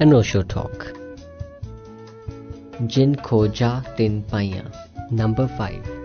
Anosho talk. Jin Koja Tin Paya, number 5.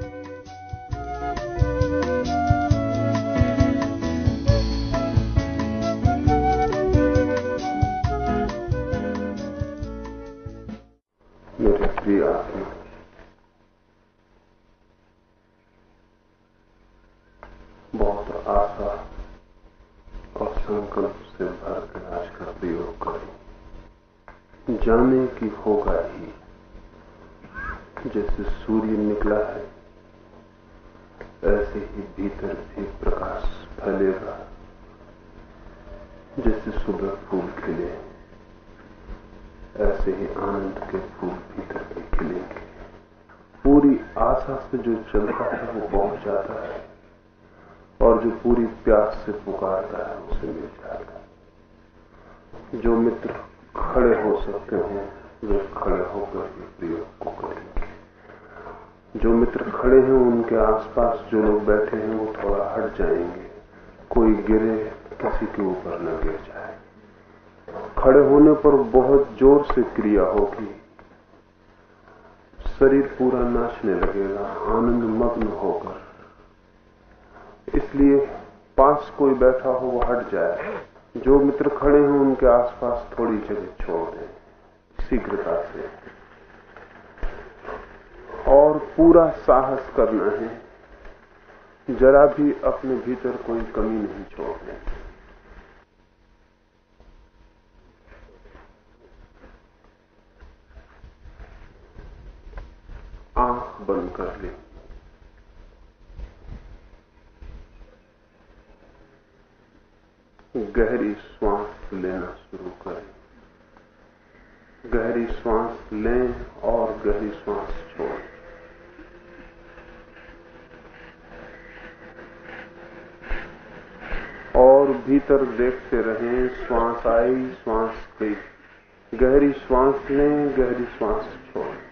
आसपास थोड़ी जगह छोड़ दें, शीघ्रता से। और पूरा साहस करना है, जरा भी अपने भीतर कोई कमी नहीं छोड़नी आँख बंद कर ले। गहरी श्वास लेना शुरू करें। गहरी श्वास लें और गहरी श्वास छोड़ें। और भीतर देखते रहें, श्वास आई, श्वास गई। गहरी श्वास लें, गहरी श्वास छोड़ें।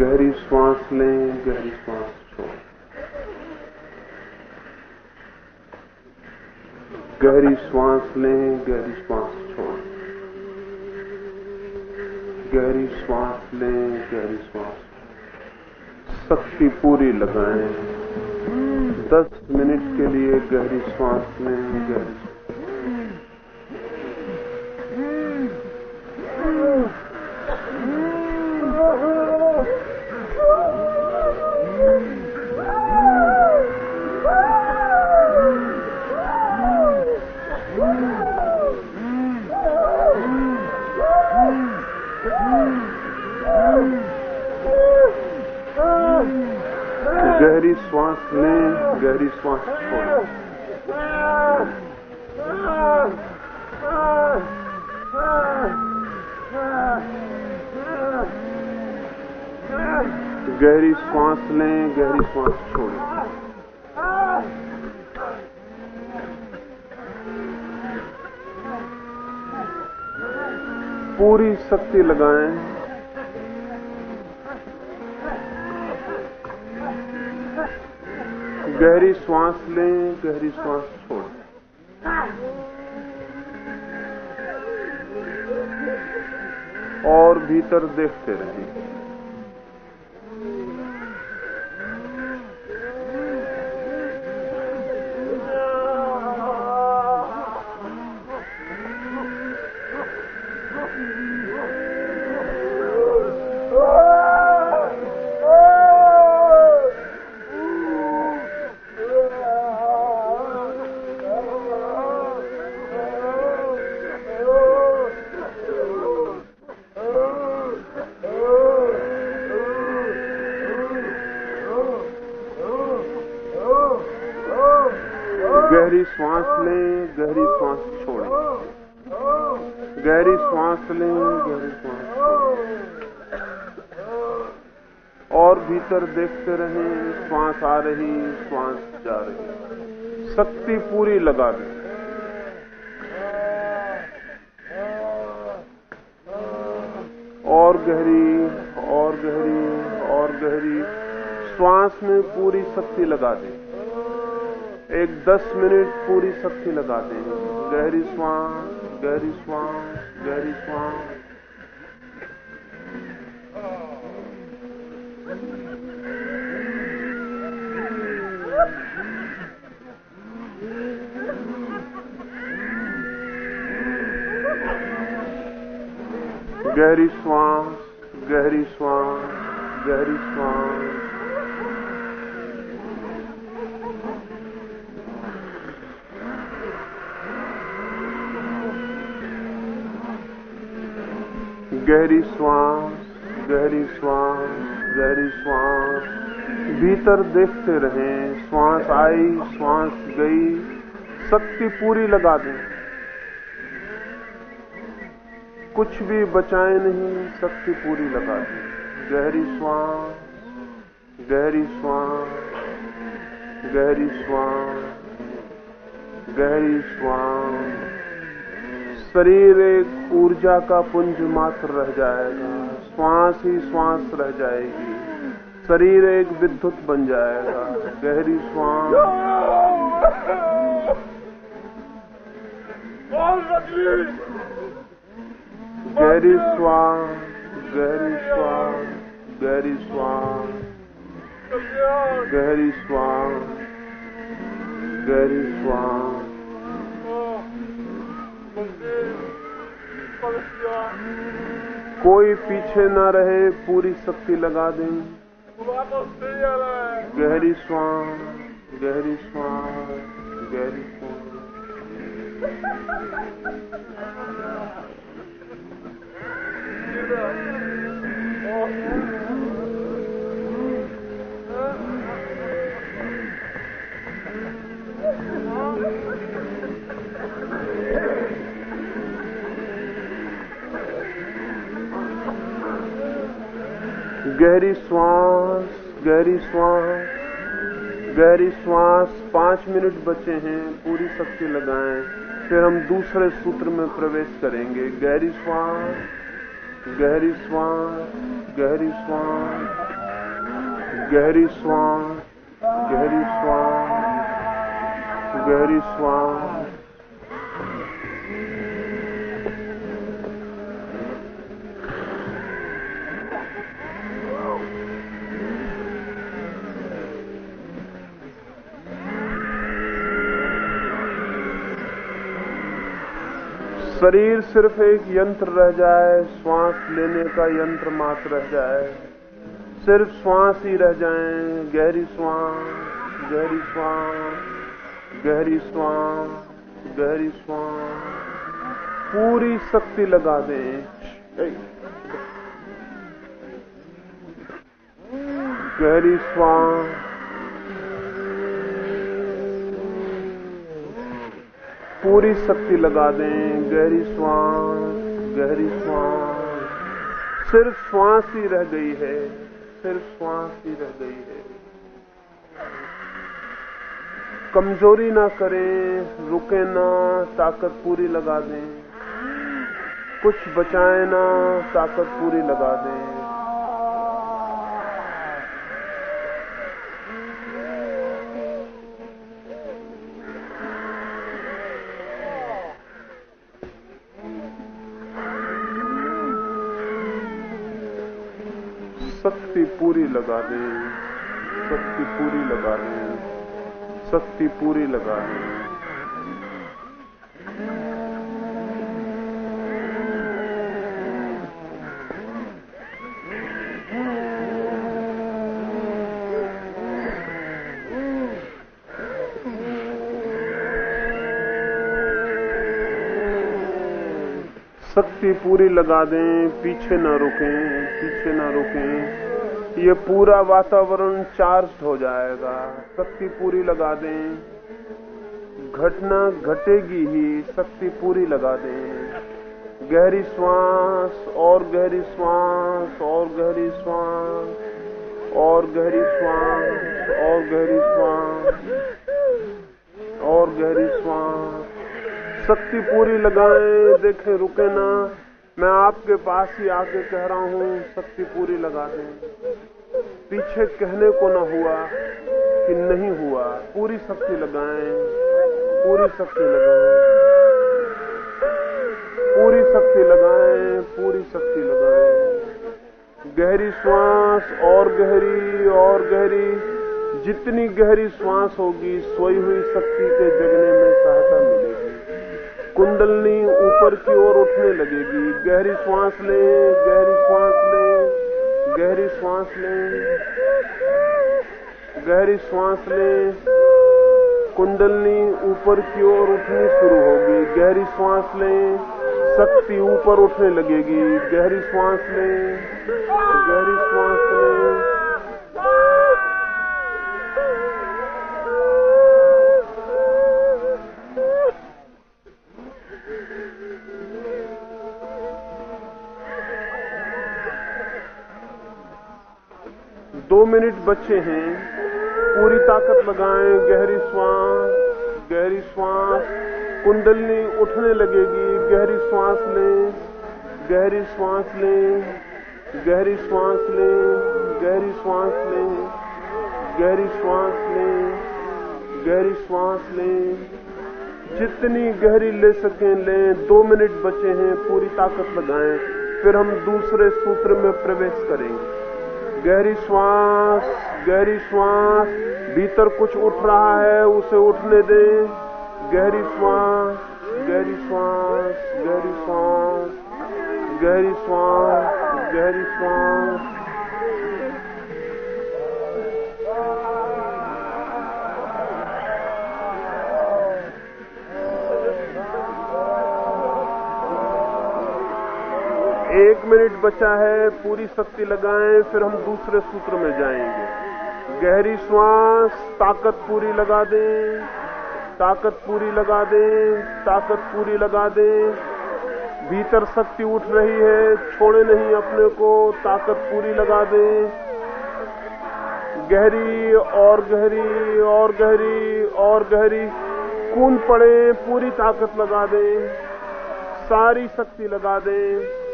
गहरी श्वास लें, गहरी श्वास छोड़। गहरी श्वास लें, गहरी श्वास छोड़। गहरी श्वास लें, गहरी श्वास शक्ति पूरी लगाएँ। दस मिनट के लिए गहरी श्वास लें, गहरी गहरी श्वास लें, गहरी श्वास छोड़ें। पूरी शक्ति लगाएँ। गहरी श्वास लें, गहरी श्वास छोड़ें। और भीतर देखते रहें लगा दे। और गहरी और गहरी और गहरी श्वास में पूरी शक्ति लगा दे। एक दस मिनट पूरी शक्ति लगा दें। गहरी श्वास गहरी श्वास गहरी श्वास। गहरी श्वास गहरी श्वास गहरी श्वास। गहरी श्वास गहरी श्वास गहरी श्वास। भीतर देखते रहें, श्वास आई, श्वास गई, शक्ति पूरी लगा दें। कुछ भी बचाए नहीं, शक्ति पूरी लगा दी। गहरी श्वास गहरी श्वास गहरी श्वास गहरी श्वास शरीर एक ऊर्जा का पुंज मात्र रह जाएगा। श्वास ही श्वास रह जाएगी। शरीर एक विद्युत बन जाएगा। गहरी श्वास गहरी श्वास गहरी श्वास गहरी श्वास गहरी श्वास गहरी श्वास कोई पीछे ना रहे पूरी शक्ति लगा दें। गहरी श्वास गहरी श्वास गहरी श्वास गहरी श्वास गहरी श्वास गहरी श्वास, पाँच मिनट बचे हैं, पूरी शक्ति लगाएँ, फिर हम दूसरे सूत्र में प्रवेश करेंगे। गहरी श्वास गहरी श्वास गहरी श्वास गहरी श्वास गहरी श्वास गहरी श्वास शरीर सिर्फ़ एक यंत्र रह जाए, श्वास लेने का यंत्र मात्र रह जाए। सिर्फ़ श्वास ही रह जाए, गहरी श्वास गहरी श्वास गहरी श्वास गहरी श्वास। पूरी शक्ति लगा दें। गहरी श्वास पूरी शक्ति लगा दें। गहरी श्वास गहरी श्वास। सिर्फ़ श्वास ही रह गई है। सिर्फ़ श्वास ही रह गई है। कमज़ोरी ना करें, रुके ना, ताकत पूरी लगा दें। कुछ बचाए ना, ताकत पूरी लगा दें। शक्ति पूरी लगा दें। शक्ति पूरी लगा दें। शक्ति पूरी लगा दें। शक्ति पूरी लगा दें, पीछे न रुकें, पीछे न रुकें। ये पूरा वातावरण चार्ज हो जाएगा। शक्ति पूरी लगा दें। घटना घटेगी ही, शक्ति पूरी लगा दें। गहरी श्वास, और गहरी श्वास, और गहरी श्वास, और गहरी श्वास, और गहरी श्वास, और गहरी श्वास। शक्ति पूरी लगाएँ, देखें रुके ना। मैं आपके पास ही आके कह रहा हूँ, शक्ति पूरी लगा दें। पीछे कहने को न हुआ कि नहीं हुआ। पूरी शक्ति लगाएँ, पूरी शक्ति लगाएँ। पूरी शक्ति लगाएँ, पूरी शक्ति लगाएँ। गहरी श्वास और गहरी और गहरी। जितनी गहरी श्वास होगी, सोई हुई शक्ति के जगने में सहायता मिलेगी। कुंडलनी ऊपर की ओर उठने लगेगी। गहरी श्वास लें, गहरी श्वास लें, गहरी श्वास लें, गहरी श्वास लें। कुंडलनी ऊपर की ओर उठनी शुरू होगी। गहरी श्वास लें, शक्ति ऊपर उठने लगेगी। गहरी श्वास लें, गहरी श्वास लें। दो मिनट बचे हैं। पूरी ताकत लगाएँ, गहरी श्वास गहरी श्वास। कुंडलनी उठने लगेगी। गहरी श्वास लें, गहरी श्वास लें, गहरी श्वास लें, गहरी श्वास लें, गहरी श्वास लें, गहरी श्वास लें। जितनी गहरी ले सकें, लें। दो मिनट बचे हैं, पूरी ताकत लगाएँ। फिर हम दूसरे सूत्र में प्रवेश करेंगे। गहरी श्वास गहरी श्वास, भीतर कुछ उठ रहा है, उसे उठने दे। गहरी श्वास गहरी श्वास गहरी श्वास गहरी श्वास गहरी श्वास। एक मिनट बचा है, पूरी शक्ति लगाएँ, फिर हम दूसरे सूत्र में जाएँगे। गहरी श्वास, ताकत पूरी लगा दें, ताकत पूरी लगा दें, ताकत पूरी लगा दें। भीतर शक्ति उठ रही है, छोड़े नहीं अपने को, ताकत पूरी लगा दें। गहरी, और गहरी और गहरी और गहरी। कून पड़े, पूरी ताकत लगा दें। सारी शक्ति लगा दें।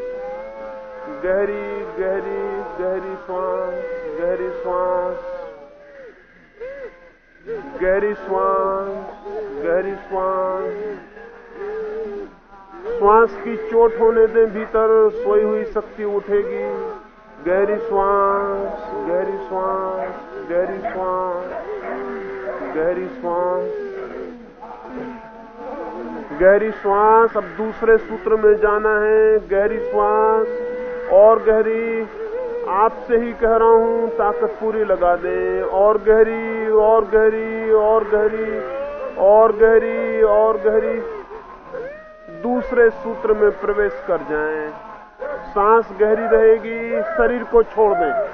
गहरी गहरी गहरी श्वास गहरी श्वास। गहरी श्वास गहरी श्वास। श्वास की चोट होने दें भीतर सोई हुई शक्ति उठेगी। गहरी श्वास गहरी श्वास गहरी श्वास गहरी श्वास। गहरी श्वास अब दूसरे सूत्र में जाना है। गहरी श्वास और गहरी आपसे ही कह रहा हूँ, ताकत पूरी लगा दें। और गहरी और गहरी और गहरी और गहरी और गहरी। दूसरे सूत्र में प्रवेश कर जाएँ। सांस गहरी रहेगी, शरीर को छोड़ दें।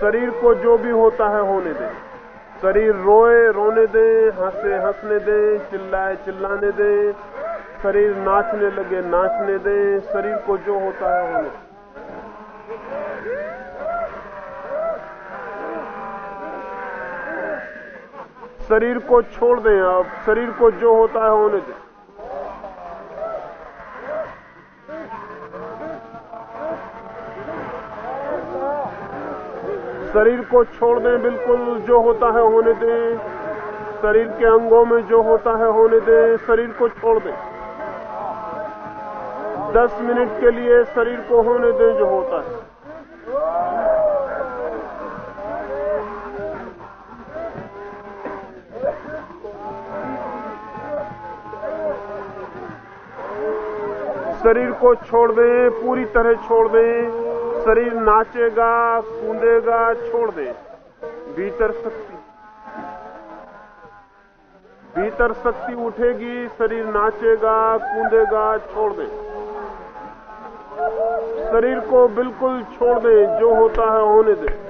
शरीर को जो भी होता है होने दें। शरीर रोए, रोने दें, हंसे, हंसने दें, चिल्लाए, चिल्लाने दें। शरीर नाचने लगे, नाचने दें। शरीर को जो होता है होने दें। शरीर को छोड़ दें आप। शरीर को जो होता है होने दें। शरीर को छोड़ दें, बिल्कुल जो होता है होने दें। शरीर के अंगों में जो होता है होने दें, शरीर को छोड़ दें। दस मिनट के लिए शरीर को होने दें जो होता है। शरीर को छोड़ दें, पूरी तरह छोड़ दें। शरीर नाचेगा, कूदेगा, छोड़ दें। भीतर शक्ति। भीतर शक्ति उठेगी, शरीर नाचेगा, कूदेगा, छोड़ दें। शरीर को बिल्कुल छोड़ दें जो होता है होने दें।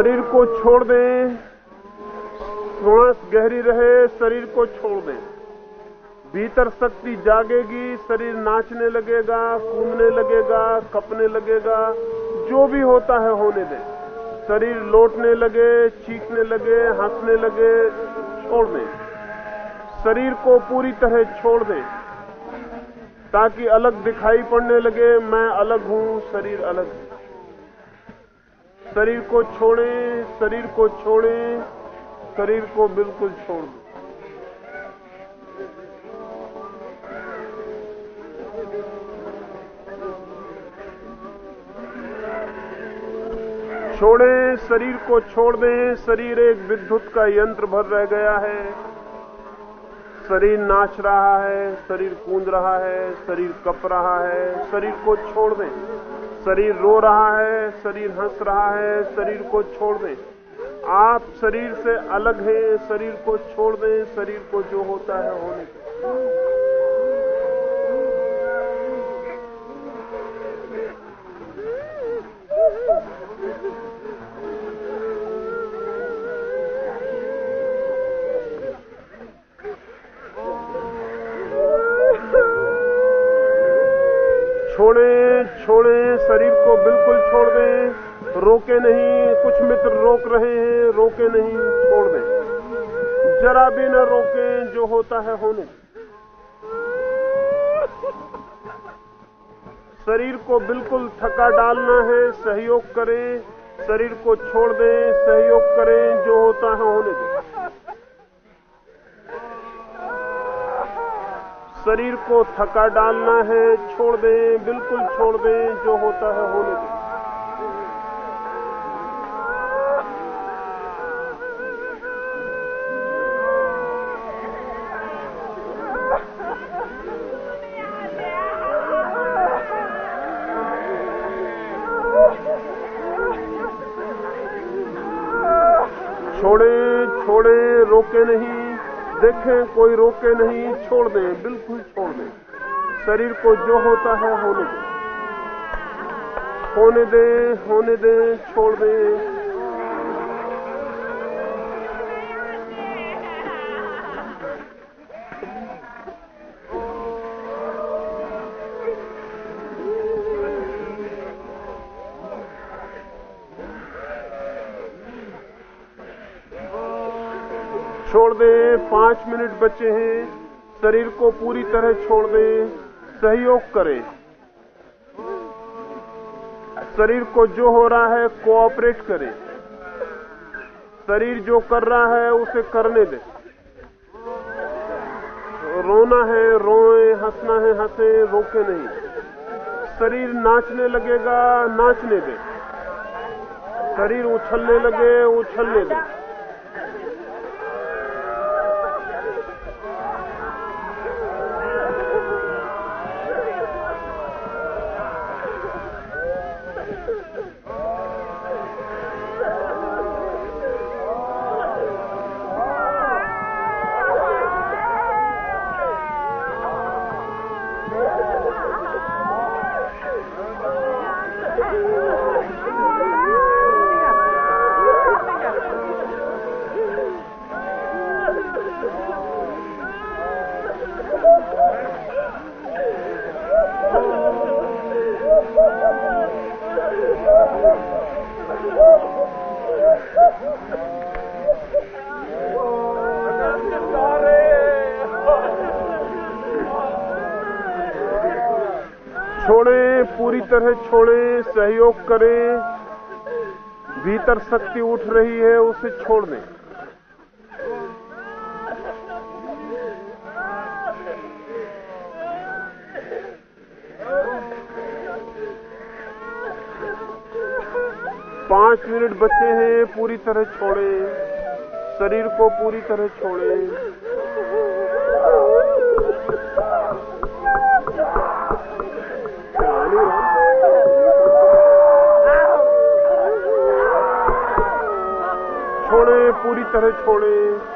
शरीर को छोड़ दें। श्वास गहरी रहे, शरीर को छोड़ दें। भीतर शक्ति जागेगी, शरीर नाचने लगेगा, कूदने लगेगा, कपने लगेगा, जो भी होता है होने दें। शरीर लौटने लगे, चीखने लगे, हंसने लगे, छोड़ दें। शरीर को पूरी तरह छोड़ दें, ताकि अलग दिखाई पड़ने लगे, मैं अलग हूँ, शरीर अलग है। शरीर को छोड़ें, शरीर को छोड़ें, शरीर को बिल्कुल छोड़ दें। छोड़ें, शरीर को छोड़ दें, शरीर एक विद्युत का यंत्र भर रह गया है। शरीर नाच रहा है, शरीर कूद रहा है, शरीर कप रहा है, शरीर को छोड़ दें। शरीर रो रहा है, शरीर हंस रहा है, शरीर को छोड़ दें। आप शरीर से अलग हैं, शरीर को छोड़ दें, शरीर को जो होता है होने दें। रोके नहीं, कुछ मित्र रोक रहे हैं, रोके नहीं, छोड़ दें। जरा भी न रोके जो होता है होने। शरीर को बिल्कुल थका डालना है, सहयोग करें, शरीर को छोड़ दें, सहयोग करें जो होता है होने दें। शरीर को थका डालना है, छोड़ दें, बिल्कुल छोड़ दें जो होता है होने दें। देखें, कोई रोके नहीं, छोड़ दें, बिल्कुल छोड़ दें। शरीर को जो होता है, होने दें। होने दें होने दें, छोड़ दें छोड़ दें पाँच मिनट बचे हैं। शरीर को पूरी तरह छोड़ दें। सहयोग करें। शरीर को जो हो रहा है कोऑपरेट करें। शरीर जो कर रहा है, उसे करने दें। रोना है, रोए, हंसना है, हंसे, रोके नहीं। शरीर नाचने लगेगा, नाचने दें। शरीर उछलने लगे, उछलने दें। भीतर शक्ति उठ रही है उसे छोड़ दें पाँच मिनट बचे हैं, पूरी तरह छोड़ें। शरीर को पूरी तरह छोड़े। पूरी तरह छोड़े बिजली गई थी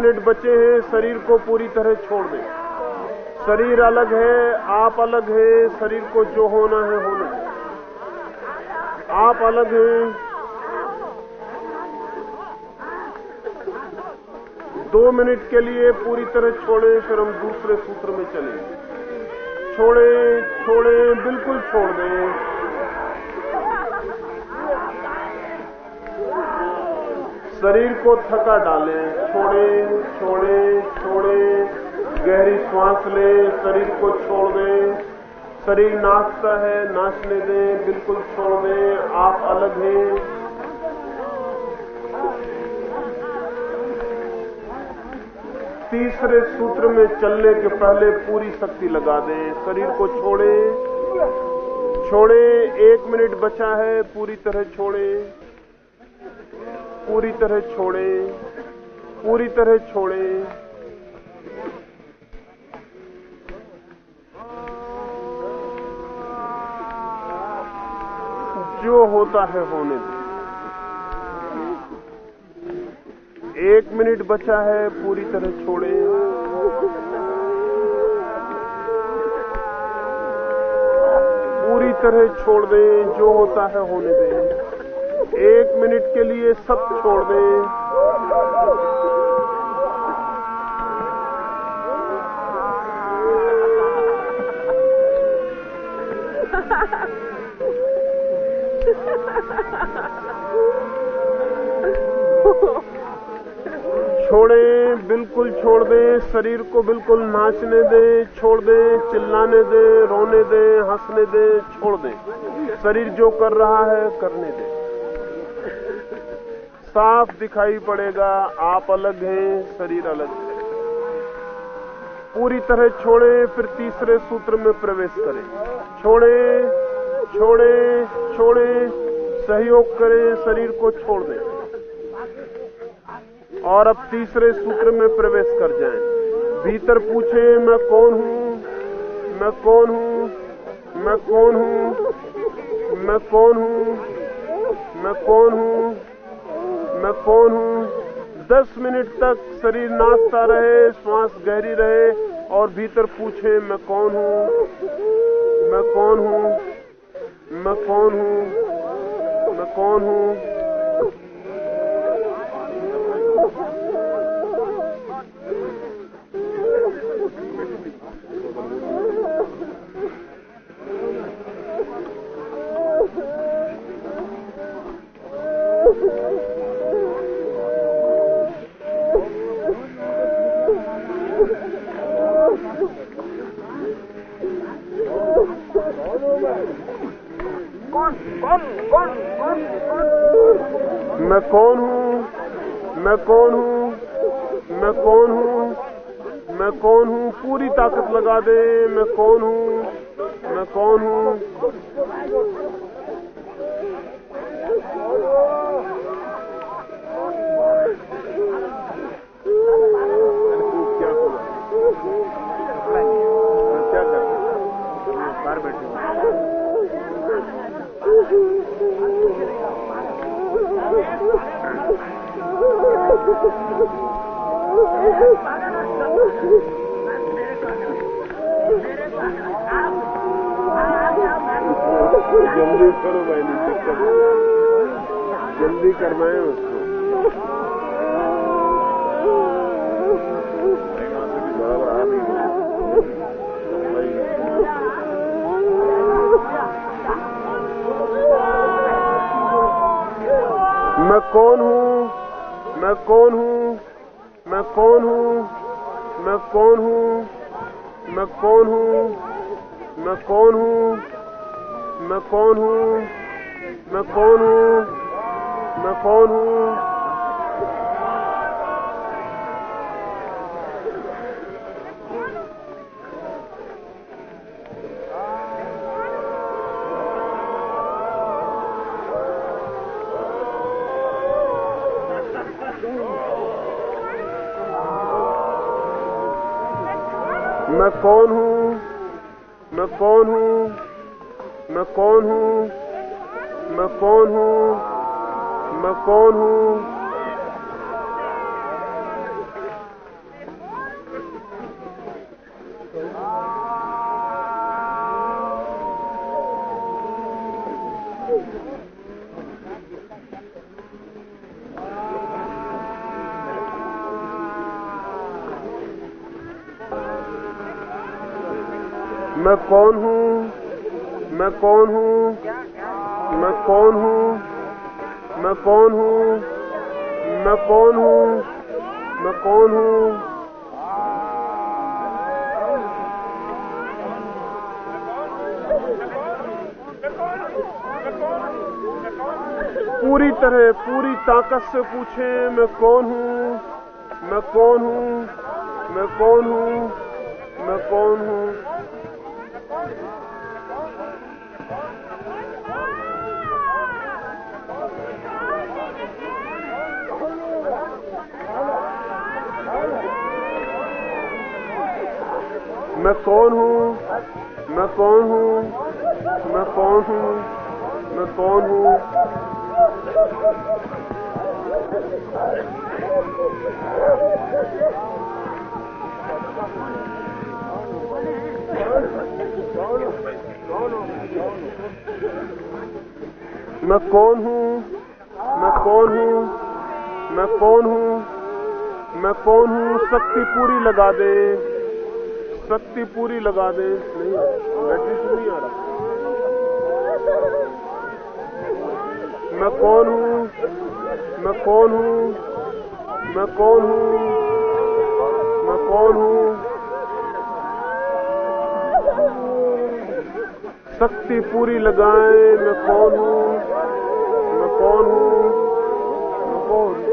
मिनट बचे हैं, शरीर को पूरी तरह छोड़ दें। शरीर अलग है, आप अलग है, शरीर को जो होना है होना है। आप अलग हैं। दो मिनट के लिए पूरी तरह छोड़े, फिर हम दूसरे सूत्र में चलेंगे छोड़े छोड़े, बिल्कुल छोड़ दें। शरीर को थका डालें। छोड़े छोड़े छोड़े। गहरी श्वास लें, शरीर को छोड़ दें। शरीर नाचता है, नाचने दें, बिल्कुल छोड़ दें। आप अलग हैं। तीसरे सूत्र में चलने के पहले पूरी शक्ति लगा दें। शरीर को छोड़े। छोड़े, एक मिनट बचा है, पूरी तरह छोड़े। पूरी तरह छोड़े, पूरी तरह छोड़े। जो होता है होने दे। एक मिनट बचा है, पूरी तरह छोड़े। पूरी तरह छोड़ दें, जो होता है होने दें। एक मिनट के लिए सब छोड़ दें। छोड़ें, बिल्कुल छोड़ दें। शरीर को बिल्कुल नाचने दें, छोड़ दें। चिल्लाने दें, रोने दें, हंसने दें, छोड़ दें। शरीर जो कर रहा है, करने दें। साफ़ दिखाई पड़ेगा, आप अलग हैं, शरीर अलग है। पूरी तरह छोड़े, फिर तीसरे सूत्र में प्रवेश करें। छोड़े छोड़े छोड़े, सहयोग करें, शरीर को छोड़ दें। और अब तीसरे सूत्र में प्रवेश कर जाएँ। भीतर पूछे, मैं कौन हूँ? मैं कौन हूँ? मैं कौन हूँ? मैं कौन हूँ? मैं कौन हूँ? मैं कौन हूँ? दस मिनट तक शरीर नाचता रहे श्वास गहरी रहे और भीतर पूछे, मैं कौन हूँ? मैं कौन हूँ? मैं कौन हूँ? मैं कौन हूँ मैं कौन हूँ मैं कौन हूँ मैं कौन हूँ मैं कौन हूँ पूरी ताकत लगा दे मैं कौन हूँ? मैं कौन हूँ? कर्माएँ मैं कौन हूँ? मैं कौन हूँ? मैं कौन हूँ? मैं कौन हूँ? मैं कौन हूँ? कौन हूँ मैं कौन हूँ मैं कौन हूँ मैं कौन हूँ मैं कौन हूँ मैं कौन हूँ पूरी तरह पूरी ताकत से पूछे मैं कौन हूँ मैं कौन हूँ मैं कौन हूँ मैं कौन हूँ मैं कौन हूँ? मैं कौन हूँ? मैं कौन हूँ? मैं कौन हूँ? मैं कौन हूँ? मैं कौन हूँ? मैं कौन हूँ? मैं कौन हूँ? शक्ति पूरी लगा दे। शक्ति पूरी लगा दे। नहीं से नहीं आ रहा। मैं कौन हूँ? मैं कौन हूँ? मैं कौन हूँ? मैं कौन हूँ? शक्ति पूरी लगाए, मैं कौन हूँ? मैं कौन हूँ? मैं कौन हूँ?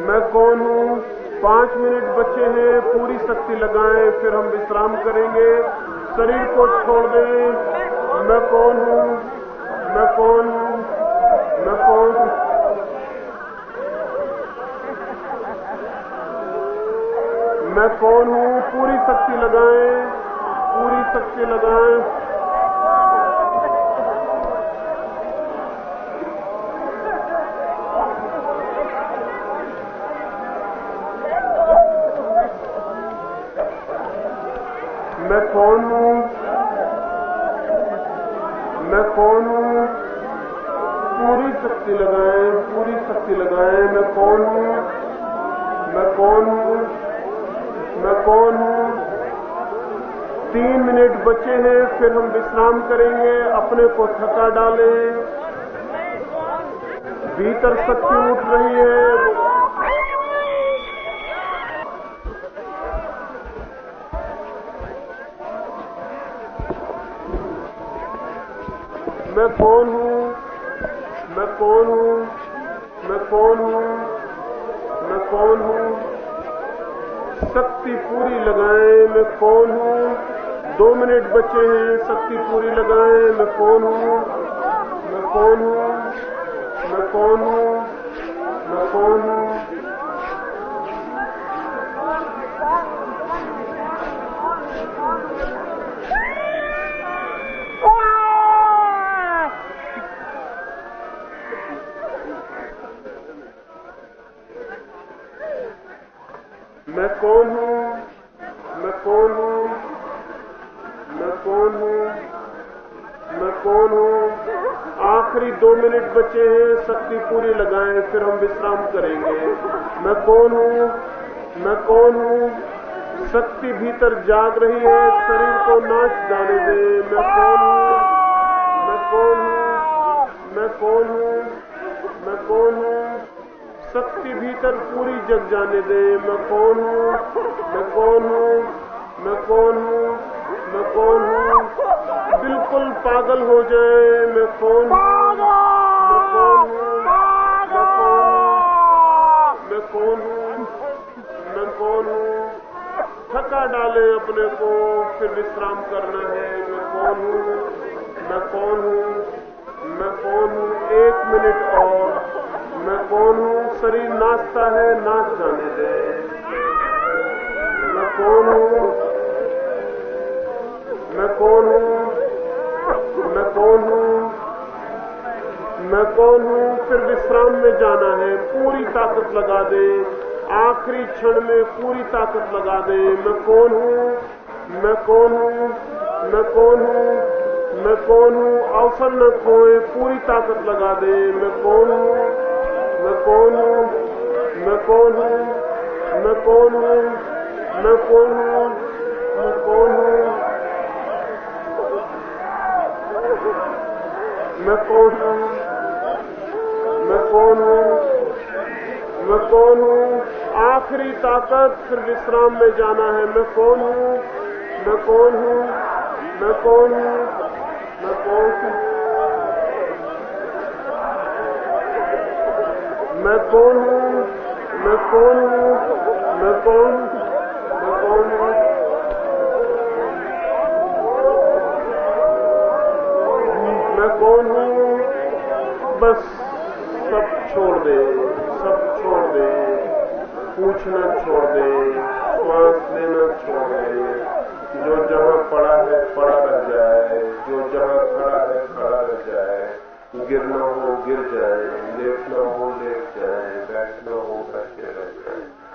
मैं कौन हूँ? पाँच मिनट बचे हैं, पूरी शक्ति लगाएँ, फिर हम विश्राम करेंगे। शरीर को छोड़ दें। मैं कौन हूँ? मैं कौन हूँ? मैं कौन हूँ? मैं कौन हूँ? पूरी शक्ति लगाएँ। पूरी शक्ति लगाएँ मैं कौन हूँ मैं कौन हूँ पूरी शक्ति लगाएँ पूरी शक्ति लगाएँ मैं कौन हूँ मैं कौन हूँ मैं कौन हूँ तीन मिनट बचे हैं विश्राम करेंगे, अपने को थका डालें। भीतर शक्ति उठ रही है। मैं कौन हूँ? मैं कौन हूँ? मैं कौन हूँ? मैं कौन हूँ? शक्ति पूरी लगाएँ, मैं कौन हूँ? दो मिनट बचे हैं शक्ति पूरी लगाएँ। मैं कौन हूँ? मैं कौन हूँ? मैं कौन हूँ? मैं कौन हूँ? मैं कौन हूँ? मैं कौन हूँ? कौन हूँ मैं कौन हूँ आखिरी दो मिनट बचे हैं शक्ति पूरी लगाएँ फिर हम विश्राम करेंगे मैं कौन हूँ मैं कौन हूँ शक्ति भीतर जाग रही है शरीर को नाच जाने दे मैं कौन हूँ मैं कौन हूँ मैं कौन हूँ मैं कौन हूँ शक्ति भीतर पूरी जग जाने दे मैं कौन हूँ मैं कौन हूँ मैं कौन हूँ मैं कौन हूँ बिल्कुल पागल हो जाए, मैं कौन हूँ? मैं कौन हूँ? मैं कौन हूँ? मैं कौन हूँ थका डाले अपने को, फिर विश्राम करना है, मैं कौन हूँ? मैं कौन हूँ? मैं कौन हूँ? एक मिनट और। मैं कौन हूँ? शरीर नाचता है, नाच जाने दे। मैं कौन हूँ? कौन हूँ मैं कौन हूँ मैं कौन हूँ फिर विश्राम में जाना है पूरी ताकत लगा दे आखिरी क्षण में पूरी ताकत लगा दे मैं कौन हूँ मैं कौन हूँ मैं कौन हूँ मैं कौन हूँ अवसर न खोए पूरी ताकत लगा दे मैं कौन हूँ मैं कौन हूँ मैं कौन हूँ मैं कौन हूँ मैं कौन हूँ मैं कौन हूँ मैं कौन हूँ मैं कौन हूँ मैं कौन हूँ आखिरी ताकत फिर विश्राम में जाना है मैं कौन हूँ मैं कौन हूँ मैं कौन हूँ मैं कौन हूँ मैं कौन हूँ मैं कौन हूँ मैं कौन मैं कौन हूँ बस सब छोड़ दे, सब छोड़ दे। पूछना छोड़ दे श्वास लेना छोड़ दे। जो जहाँ पड़ा है, पड़ा रह जाए। जो जहाँ खड़ा है, खड़ा रह जाए। गिरना हो, गिर जाए। लेटना हो, लेट जाए। बैठना हो, बैठे रह जाए।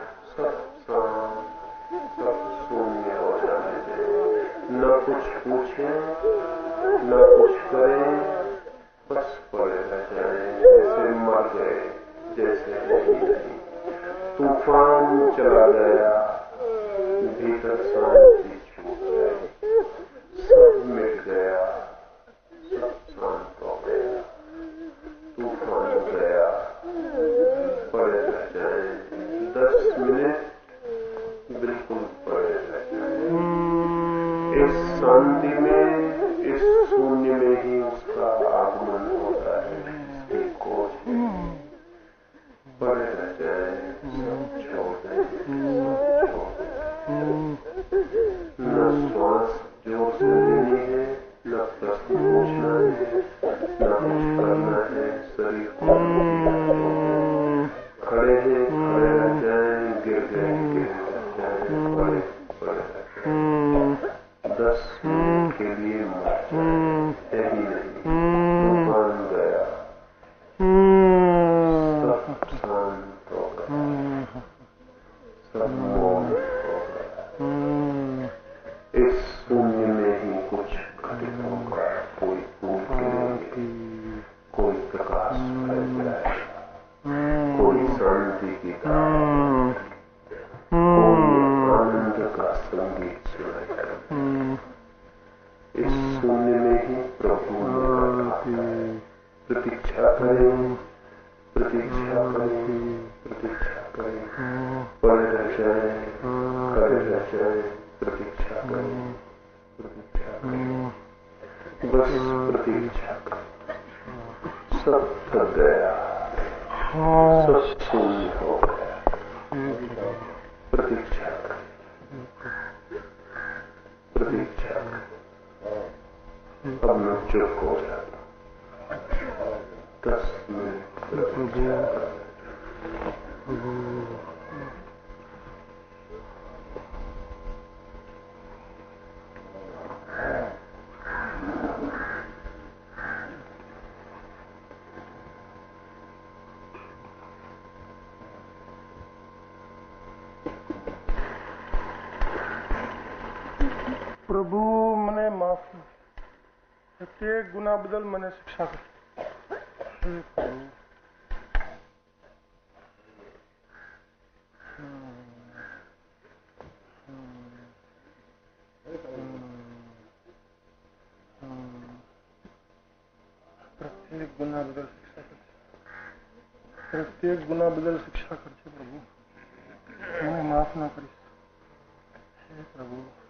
प्रभु मने माफ़ તે ગુના प्रत्येक गुना बदल शिक्षा कर। प्रत्येक गुना बदल शिक्षा कर प्रभु। मैंने माफ़ ना करी। प्रभु।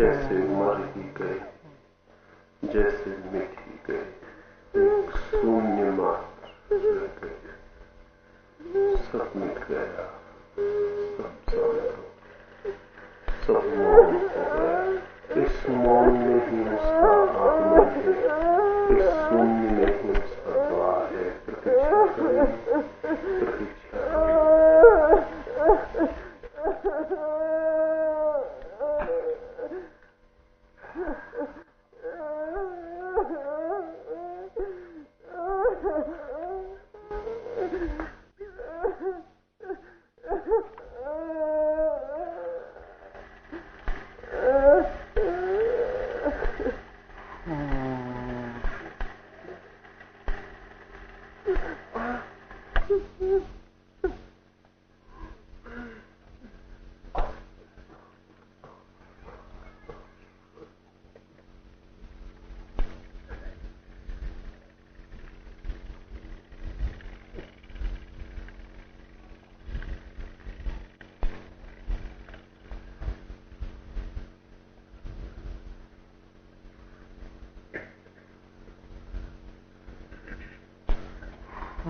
Jesse Mari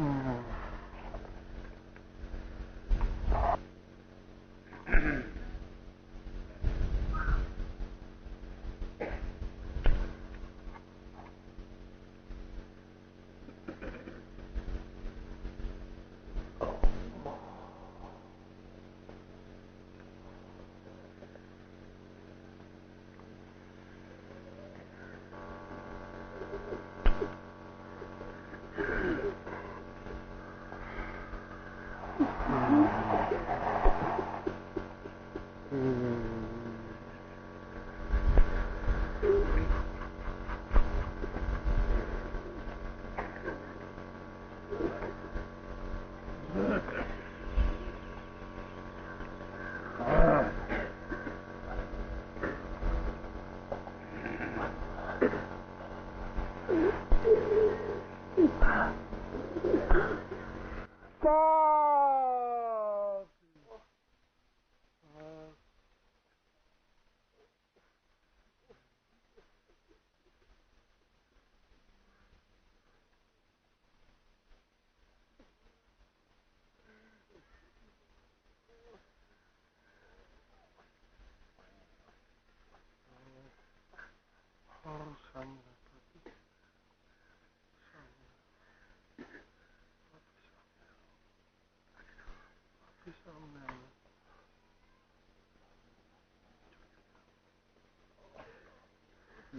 Hmm.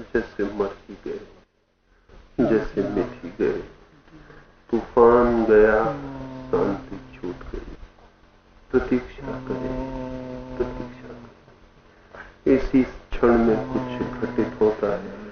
जैसे मरसी गए जैसे मिथी गए तूफ़ान गया, शांति छूट गई। प्रतीक्षा करे प्रतीक्षा करे। इसी क्षण में कुछ घटित होता है।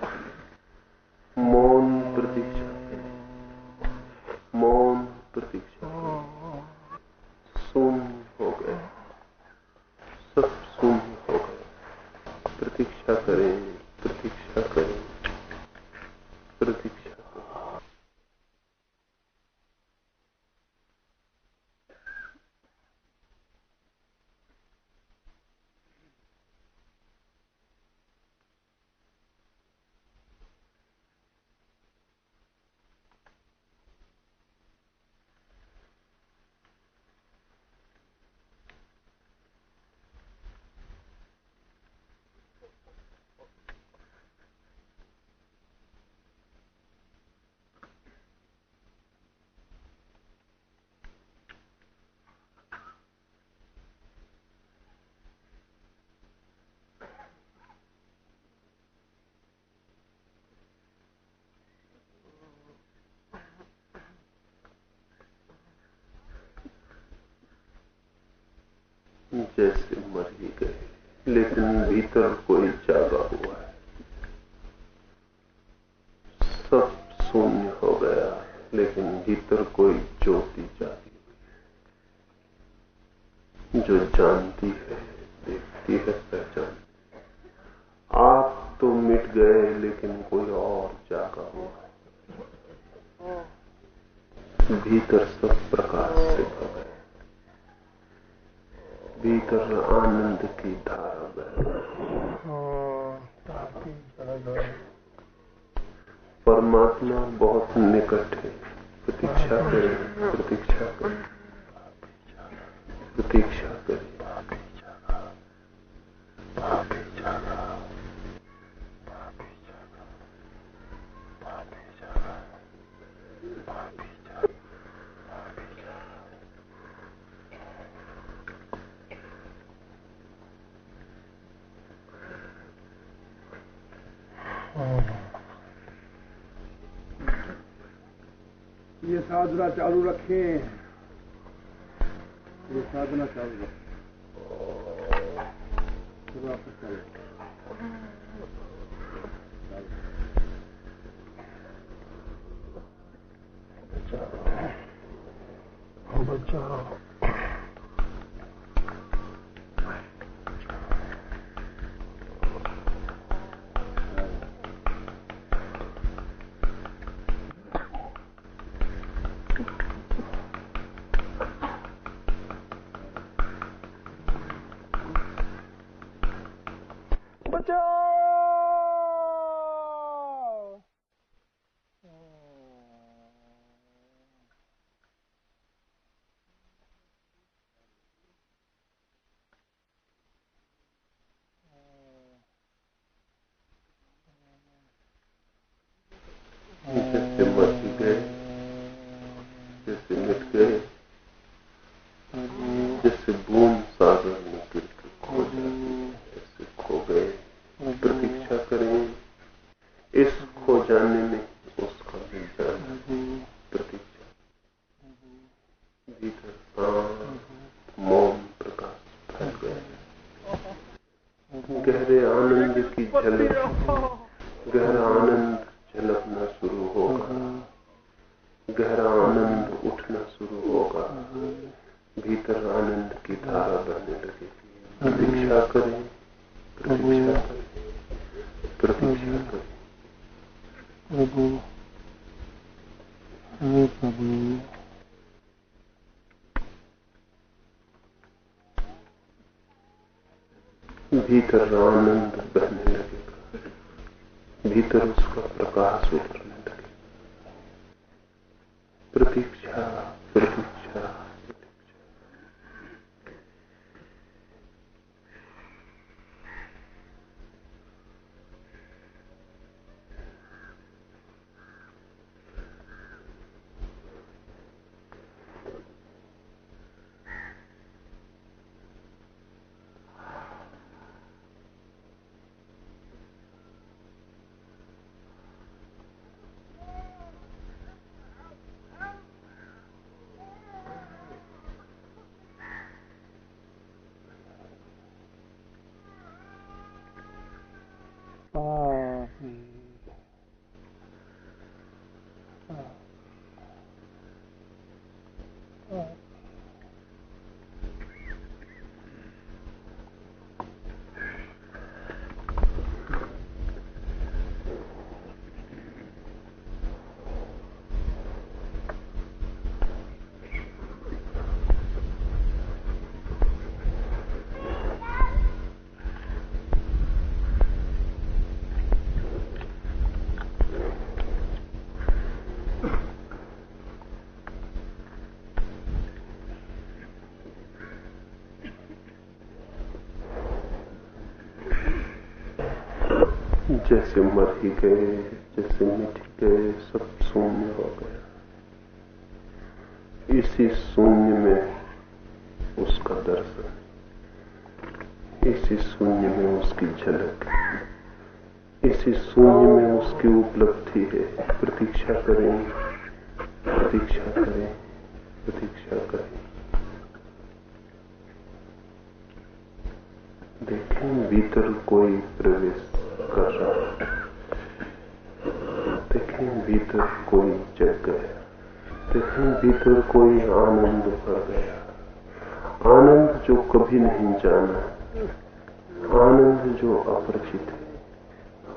जैसे मर ही गए, लेकिन भीतर कोई जागा हुआ है। सब शून्य हो गया, लेकिन भीतर कोई दूसरा चालू रखें। Joe! भीतर आनंद बहने लगेगा भीतर उसका प्रकाश उठ जैसे मर ही गए जैसे मिट गए सब शून्य हो गया। इसी शून्य में उसका दर्शन, इसी शून्य में उसकी झलक, इसी शून्य में उसकी उपलब्धि है। प्रतीक्षा करें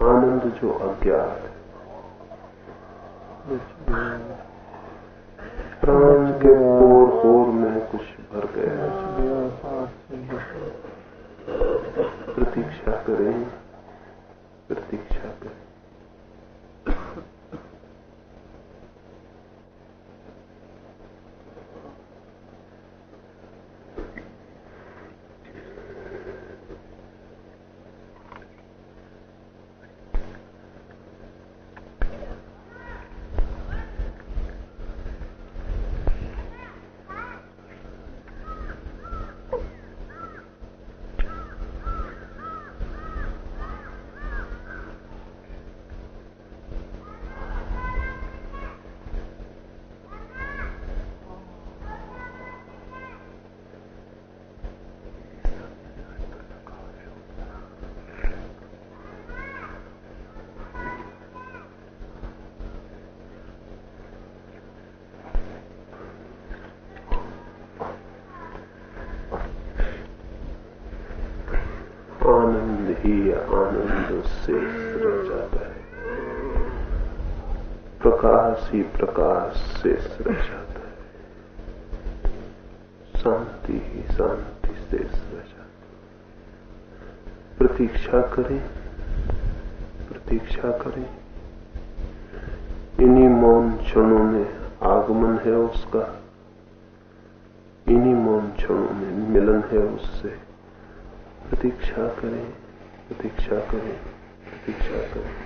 आनंद जो अज्ञात प्राण के पोर पोर में कुछ भर गया प्रतीक्षा करें प्रतीक्षा ही प्रकाश शेष रह जाता है। शांति ही शांति शेष रह जाती प्रतीक्षा करें प्रतीक्षा करें। इन्हीं मौन क्षणों में आगमन है उसका। इन्हीं मौन क्षणों में मिलन है उससे। प्रतीक्षा करें प्रतीक्षा करें प्रतीक्षा करें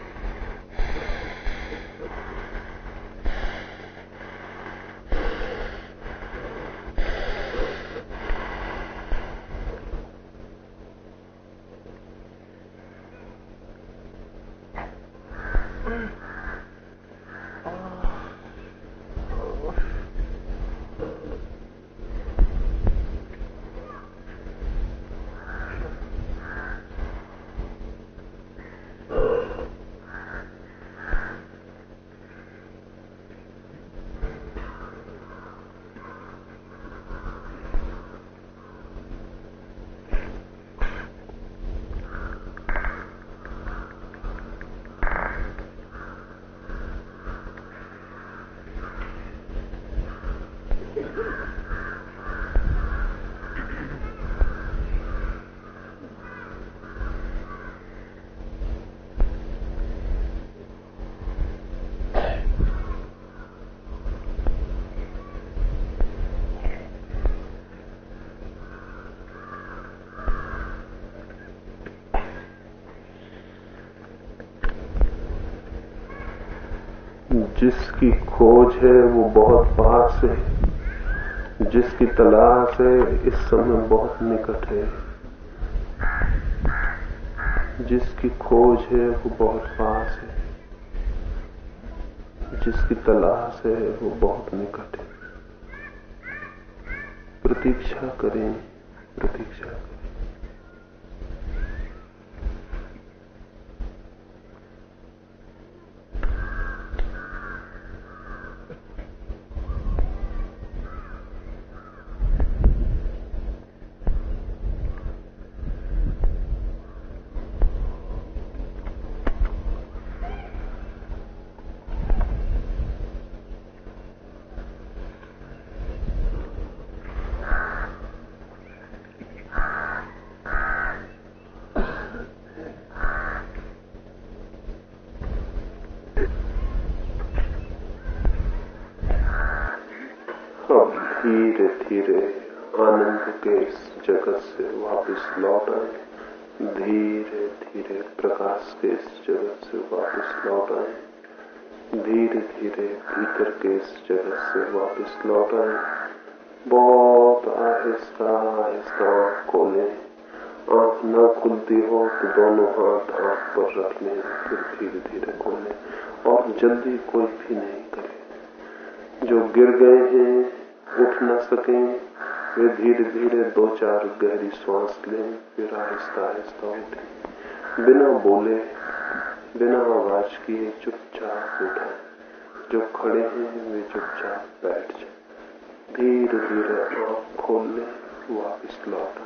जिसकी खोज है वो बहुत पास है। जिसकी तलाश है इस समय बहुत निकट है। जिसकी खोज है वो बहुत पास है। जिसकी तलाश है वो बहुत निकट है। प्रतीक्षा करें प्रतीक्षा करें धीरे आनंद के इस जगत से वापस लौट आए। धीरे धीरे प्रकाश के इस जगत से वापस लौट आए। धीरे धीरे भीतर के इस जगत से वापस लौट आए। बहुत आहिस्ता आहिस्ता खोले आँख न खुलती हो तो दोनों हाथ आँख पर रख लें फिर धीरे धीरे खोलें और जल्दी कोई भी नहीं करे। जो गिर गए हैं उठ न सके वे धीरे धीरे दो चार गहरी श्वास लें, फिर आहिस्ता आहिस्ता उठे। बिना बोले, बिना आवाज़ किए चुपचाप उठे। जो खड़े हैं, वे चुपचाप बैठ जाए। धीरे धीरे आप खोल लें, वापिस लौट